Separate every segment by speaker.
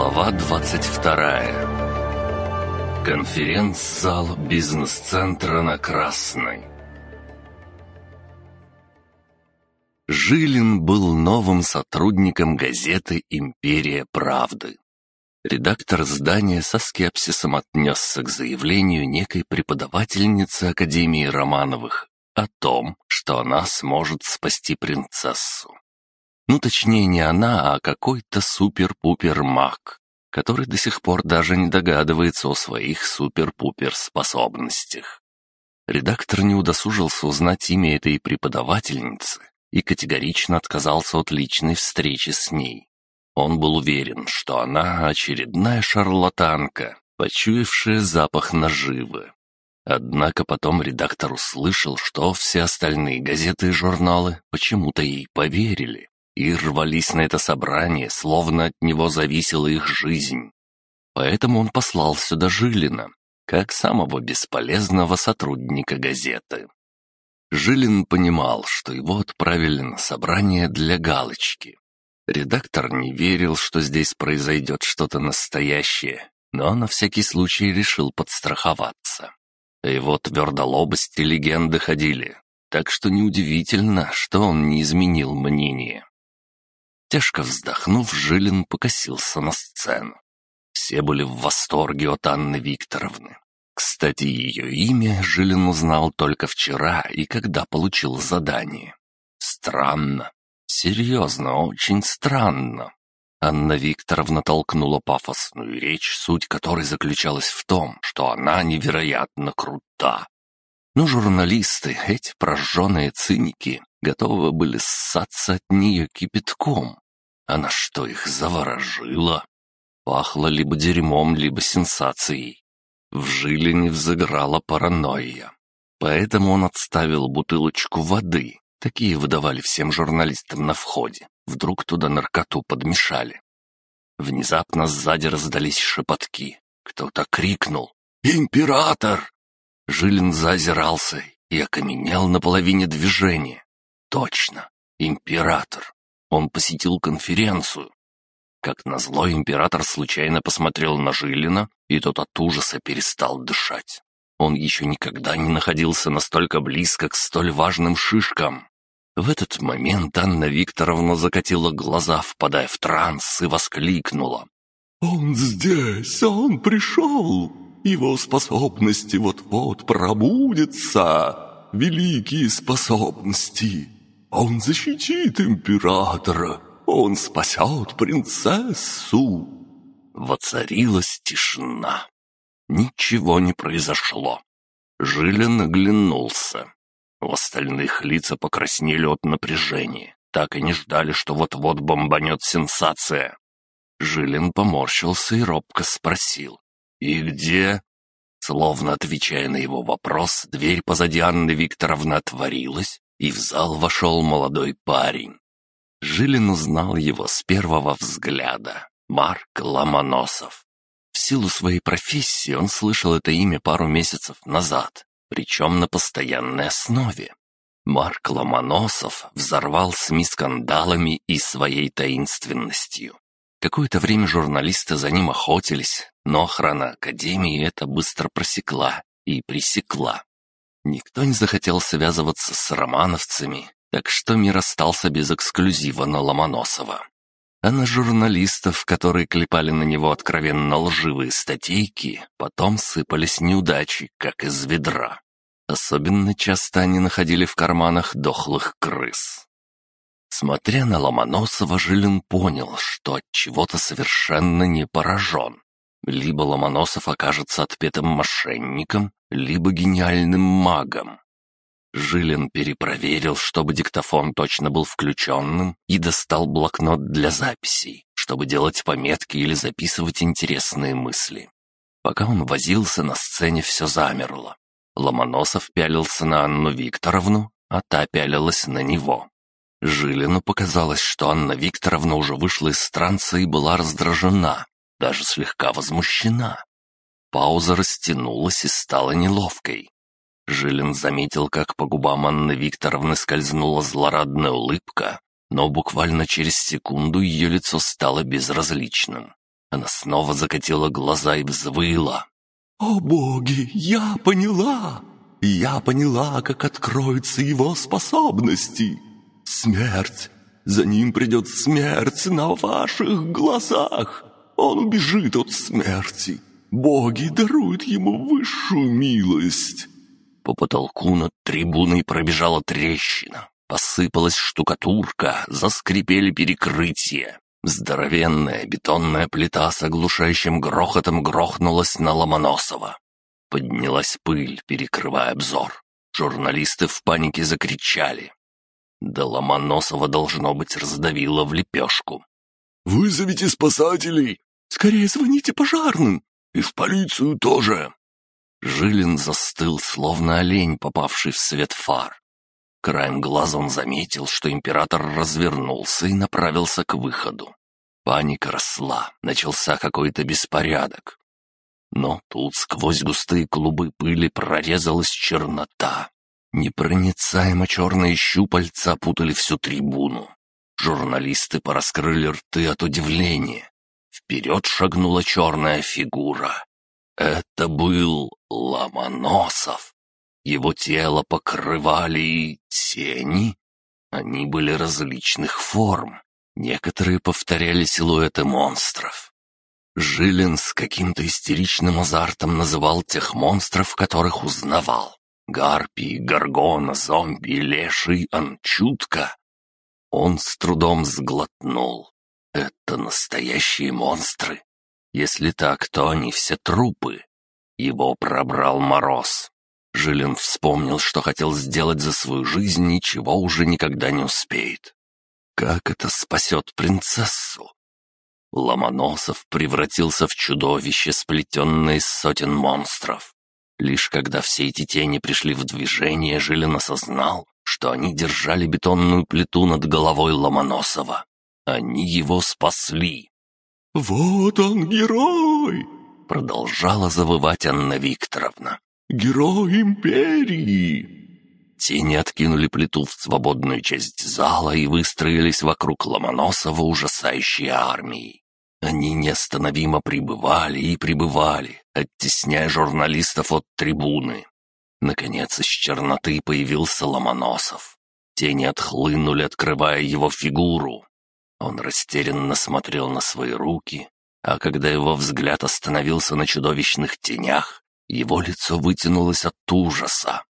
Speaker 1: Глава 22 Конференц-зал бизнес-центра на Красной Жилин был новым сотрудником газеты «Империя правды». Редактор здания со скепсисом отнесся к заявлению некой преподавательницы Академии Романовых о том, что она сможет спасти принцессу. Ну, точнее, не она, а какой-то супер-пупер-маг, который до сих пор даже не догадывается о своих супер-пупер способностях. Редактор не удосужился узнать имя этой преподавательницы и категорично отказался от личной встречи с ней. Он был уверен, что она очередная шарлатанка, почуявшая запах наживы. Однако потом редактор услышал, что все остальные газеты и журналы почему-то ей поверили и рвались на это собрание, словно от него зависела их жизнь. Поэтому он послал сюда Жилина, как самого бесполезного сотрудника газеты. Жилин понимал, что его отправили на собрание для галочки. Редактор не верил, что здесь произойдет что-то настоящее, но на всякий случай решил подстраховаться. Его твердолобости легенды ходили, так что неудивительно, что он не изменил мнение. Тяжко вздохнув, Жилин покосился на сцену. Все были в восторге от Анны Викторовны. Кстати, ее имя Жилин узнал только вчера и когда получил задание. Странно. Серьезно, очень странно. Анна Викторовна толкнула пафосную речь, суть которой заключалась в том, что она невероятно крута. Но журналисты, эти прожженные циники, готовы были ссаться от нее кипятком. Она что, их заворожила? Пахло либо дерьмом, либо сенсацией. В Жилине взыграла паранойя. Поэтому он отставил бутылочку воды. Такие выдавали всем журналистам на входе. Вдруг туда наркоту подмешали. Внезапно сзади раздались шепотки. Кто-то крикнул «Император!». Жилин заозирался и окаменел на половине движения. Точно, император. Он посетил конференцию. Как назло, император случайно посмотрел на Жилина, и тот от ужаса перестал дышать. Он еще никогда не находился настолько близко к столь важным шишкам. В этот момент Анна Викторовна закатила глаза, впадая в транс, и воскликнула. «Он здесь! Он пришел! Его способности вот-вот пробудятся! Великие способности! Он защитит императора! Он спасет принцессу!» Воцарилась тишина. Ничего не произошло. Жилин оглянулся. У остальных лица покраснели от напряжения. Так и не ждали, что вот-вот бомбанет сенсация. Жилин поморщился и робко спросил. «И где?» Словно отвечая на его вопрос, дверь позади Анны Викторовны отворилась, и в зал вошел молодой парень. Жилин узнал его с первого взгляда. Марк Ломоносов. В силу своей профессии он слышал это имя пару месяцев назад, причем на постоянной основе. Марк Ломоносов взорвал СМИ скандалами и своей таинственностью. Какое-то время журналисты за ним охотились, но охрана Академии это быстро просекла и пресекла. Никто не захотел связываться с романовцами, так что мир остался без эксклюзива на Ломоносова. А на журналистов, которые клепали на него откровенно лживые статейки, потом сыпались неудачи, как из ведра. Особенно часто они находили в карманах дохлых крыс. Смотря на Ломоносова, Жилин понял, что от чего-то совершенно не поражен. Либо Ломоносов окажется отпетым мошенником, либо гениальным магом. Жилин перепроверил, чтобы диктофон точно был включенным, и достал блокнот для записей, чтобы делать пометки или записывать интересные мысли. Пока он возился, на сцене все замерло. Ломоносов пялился на Анну Викторовну, а та пялилась на него. Жилину показалось, что Анна Викторовна уже вышла из транса и была раздражена, даже слегка возмущена. Пауза растянулась и стала неловкой. Жилин заметил, как по губам Анны Викторовны скользнула злорадная улыбка, но буквально через секунду ее лицо стало безразличным. Она снова закатила глаза и взвыла.
Speaker 2: «О боги, я поняла! Я поняла, как откроются его способности! Смерть! За ним придет смерть на ваших глазах! Он убежит от смерти! Боги даруют ему высшую милость!»
Speaker 1: По потолку над трибуной пробежала трещина. Посыпалась штукатурка, заскрипели перекрытия. Здоровенная бетонная плита с оглушающим грохотом грохнулась на Ломоносова. Поднялась пыль, перекрывая обзор. Журналисты в панике закричали. Да Ломоносова, должно быть, раздавило в лепешку.
Speaker 2: «Вызовите спасателей! Скорее звоните пожарным! И в полицию тоже!»
Speaker 1: Жилин застыл, словно олень, попавший в свет фар. Краем глаза он заметил, что император развернулся и направился к выходу. Паника росла, начался какой-то беспорядок. Но тут сквозь густые клубы пыли прорезалась чернота. Непроницаемо черные щупальца опутали всю трибуну. Журналисты пораскрыли рты от удивления. Вперед шагнула черная фигура. Это был Ломоносов. Его тело покрывали тени. Они были различных форм. Некоторые повторяли силуэты монстров. Жилин с каким-то истеричным азартом называл тех монстров, которых узнавал. Гарпии, Гаргона, зомби, леший, анчутка. Он с трудом сглотнул. Это настоящие монстры. Если так, то они все трупы. Его пробрал мороз. Жилин вспомнил, что хотел сделать за свою жизнь, ничего уже никогда не успеет. Как это спасет принцессу? Ломоносов превратился в чудовище, сплетенное из сотен монстров. Лишь когда все эти тени пришли в движение, Жилин осознал, что они держали бетонную плиту над головой Ломоносова. Они его спасли.
Speaker 2: «Вот он, герой!»
Speaker 1: — продолжала завывать Анна Викторовна.
Speaker 2: Герой империи!»
Speaker 1: Тени откинули плиту в свободную часть зала и выстроились вокруг Ломоносова ужасающей армией. Они неостановимо прибывали и прибывали, оттесняя журналистов от трибуны. Наконец из черноты появился Ломоносов. Тени отхлынули, открывая его фигуру. Он растерянно смотрел на свои руки, а когда его взгляд остановился на чудовищных тенях, его лицо вытянулось от ужаса.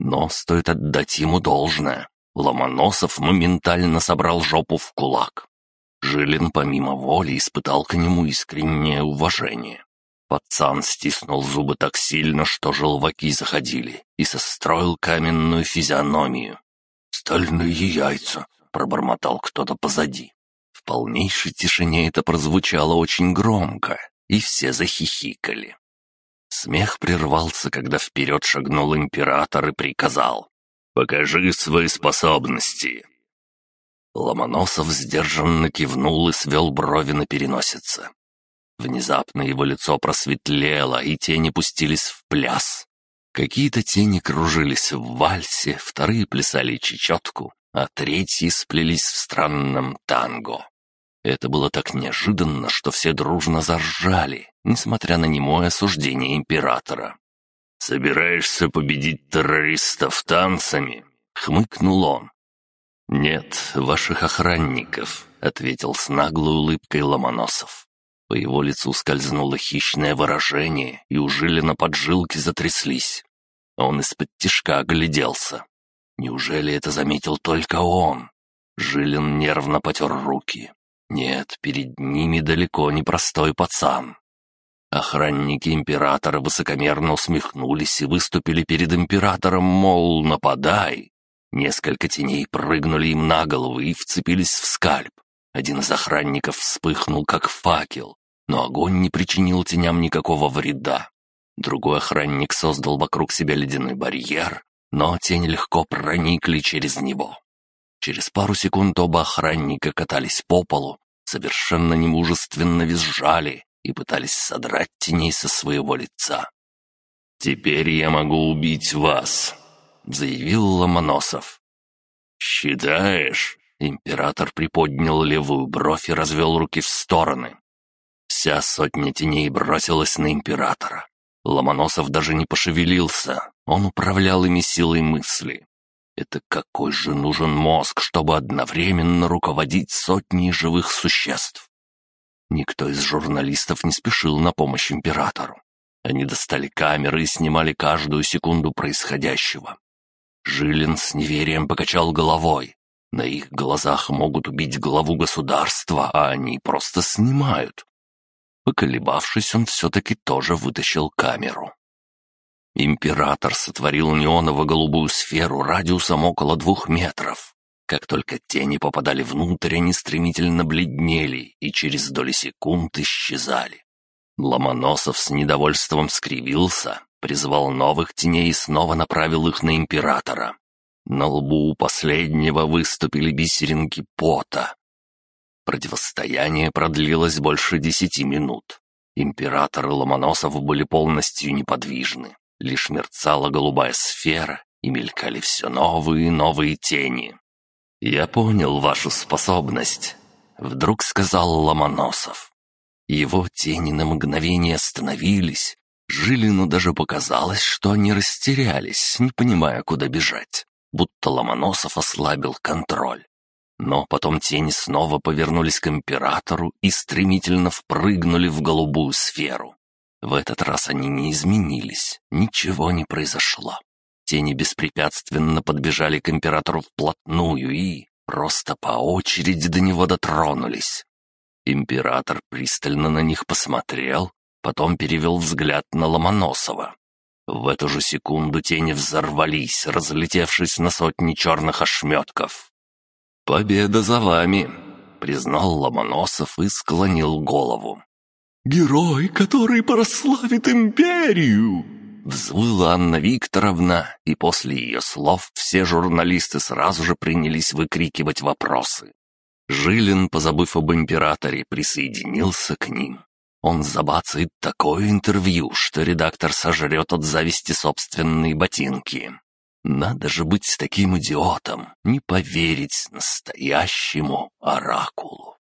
Speaker 1: Но стоит отдать ему должное. Ломоносов моментально собрал жопу в кулак. Жилин помимо воли испытал к нему искреннее уважение. Пацан стиснул зубы так сильно, что желваки заходили, и состроил каменную физиономию.
Speaker 2: «Стальные яйца!» — пробормотал кто-то позади.
Speaker 1: Полнейшей тишине это прозвучало очень громко, и все захихикали. Смех прервался, когда вперед шагнул император и приказал «Покажи свои способности». Ломоносов сдержанно кивнул и свел брови на переносице. Внезапно его лицо просветлело, и тени пустились в пляс. Какие-то тени кружились в вальсе, вторые плясали чечетку, а третьи сплелись в странном танго. Это было так неожиданно, что все дружно заржали, несмотря на немое осуждение императора. «Собираешься победить террористов танцами?» — хмыкнул он. «Нет, ваших охранников», — ответил с наглой улыбкой Ломоносов. По его лицу скользнуло хищное выражение, и у Жилина поджилки затряслись. Он из-под тишка огляделся. Неужели это заметил только он? Жилин нервно потер руки. Нет, перед ними далеко не простой пацан. Охранники императора высокомерно усмехнулись и выступили перед императором, мол, нападай. Несколько теней прыгнули им на голову и вцепились в скальп. Один из охранников вспыхнул, как факел, но огонь не причинил теням никакого вреда. Другой охранник создал вокруг себя ледяной барьер, но тени легко проникли через него. Через пару секунд оба охранника катались по полу, совершенно немужественно визжали и пытались содрать теней со своего лица. «Теперь я могу убить вас», — заявил Ломоносов. «Считаешь?» — император приподнял левую бровь и развел руки в стороны. Вся сотня теней бросилась на императора. Ломоносов даже не пошевелился, он управлял ими силой мысли. Это какой же нужен мозг, чтобы одновременно руководить сотней живых существ? Никто из журналистов не спешил на помощь императору. Они достали камеры и снимали каждую секунду происходящего. Жилин с неверием покачал головой. На их глазах могут убить главу государства, а они просто снимают. Поколебавшись, он все-таки тоже вытащил камеру. Император сотворил неоново-голубую сферу радиусом около двух метров. Как только тени попадали внутрь, они стремительно бледнели и через доли секунд исчезали. Ломоносов с недовольством скривился, призвал новых теней и снова направил их на императора. На лбу у последнего выступили бисеринки пота. Противостояние продлилось больше десяти минут. Император и Ломоносов были полностью неподвижны. Лишь мерцала голубая сфера, и мелькали все новые и новые тени. «Я понял вашу способность», — вдруг сказал Ломоносов. Его тени на мгновение остановились. Жилину даже показалось, что они растерялись, не понимая, куда бежать. Будто Ломоносов ослабил контроль. Но потом тени снова повернулись к императору и стремительно впрыгнули в голубую сферу. В этот раз они не изменились, ничего не произошло. Тени беспрепятственно подбежали к императору вплотную и просто по очереди до него дотронулись. Император пристально на них посмотрел, потом перевел взгляд на Ломоносова. В эту же секунду тени взорвались, разлетевшись на сотни черных ошметков. «Победа за вами!» — признал Ломоносов и склонил голову.
Speaker 2: «Герой, который прославит империю!»
Speaker 1: Взвыла Анна Викторовна, и после ее слов все журналисты сразу же принялись выкрикивать вопросы. Жилин, позабыв об императоре, присоединился к ним. Он забацает такое интервью, что редактор сожрет от зависти собственные ботинки. Надо же быть таким идиотом, не поверить настоящему оракулу.